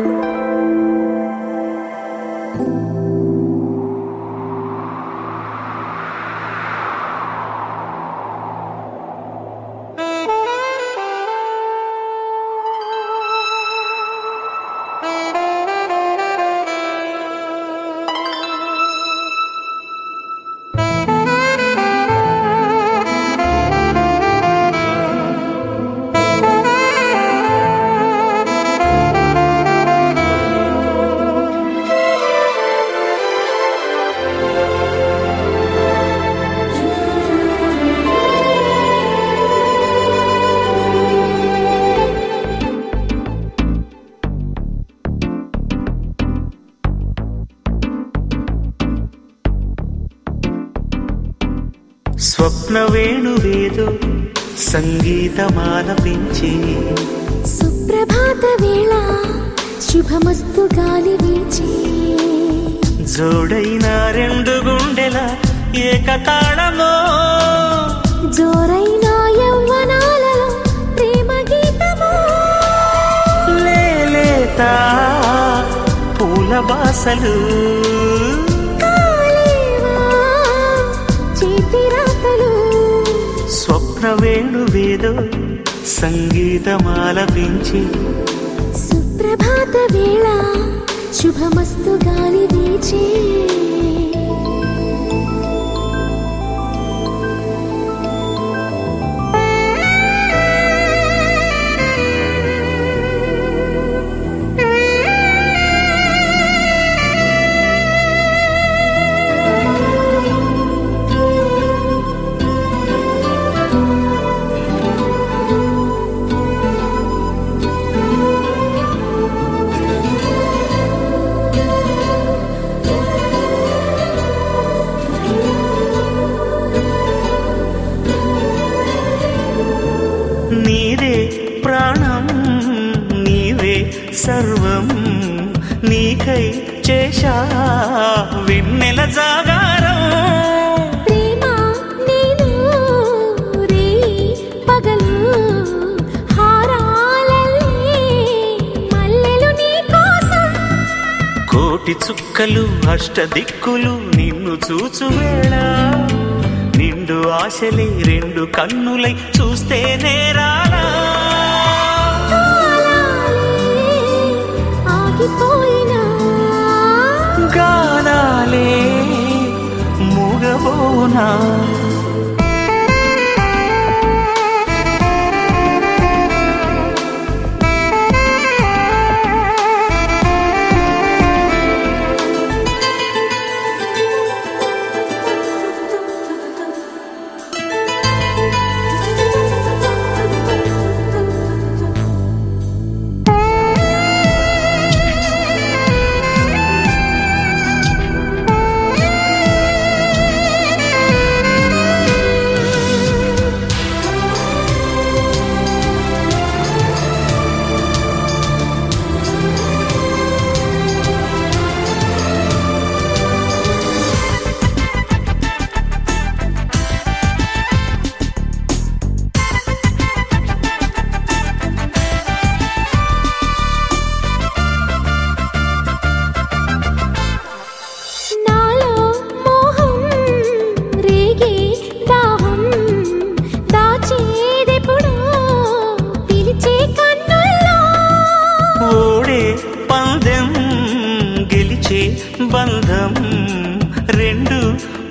స్వప్న వేణువేదో సంగీతమాలపించి. సుప్రభాత వేళ శుభమస్తు గాలి వీచే. జోడైన రెండు గుండెల ఏకతాళమో. జోరైన యవ్వనాలలో ప్రేమ గీతమో. లేలేత పూల బాసలు. కాలేవా? చేతి రాతలు సంగీతమాలపించి సుప్రభాత వేళ శుభమస్తు గాలి వీచే. నీదే ప్రాణం నీవే సర్వం నీకై చేశా వెన్నెల జాగారం. కోటి చుక్కలు అష్టదిక్కులు నిన్ను చూచు వేళ. నిండు ఆశలే రెండు కన్నులై చూస్తే నేరాలా? గానాలే మూగబోనా?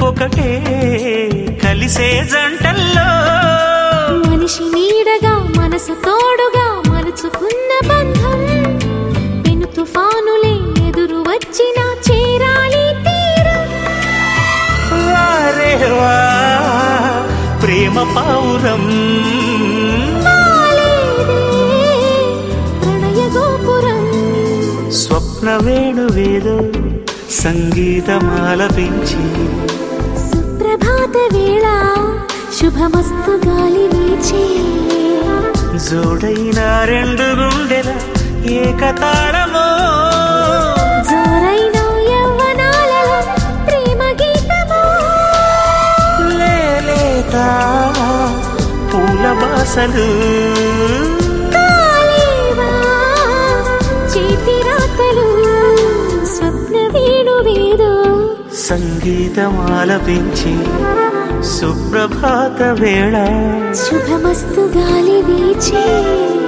ఒకటే కలిసే జంటల్లో. మనిషి నీడగా మనసు తోడుగా మలుచుకున్న బంధం. పెను తుఫానులే ఎదురు వచ్చినా చేరాలి ప్రేమ పౌరం స్వప్న వేణువేదో సంగీతమాలపించి సుప్రభాత వేళ శుభమస్తు గాలి జోడైన రెండు గుండెల ఏకతాళమో. జోరైన యవ్వనాల ప్రేమ గీతమో. లేలేతా పూల బాసలు. సంగీతం ఆలపించి సుప్రభాత వేళ. శుభమస్తు గాలి వీచే.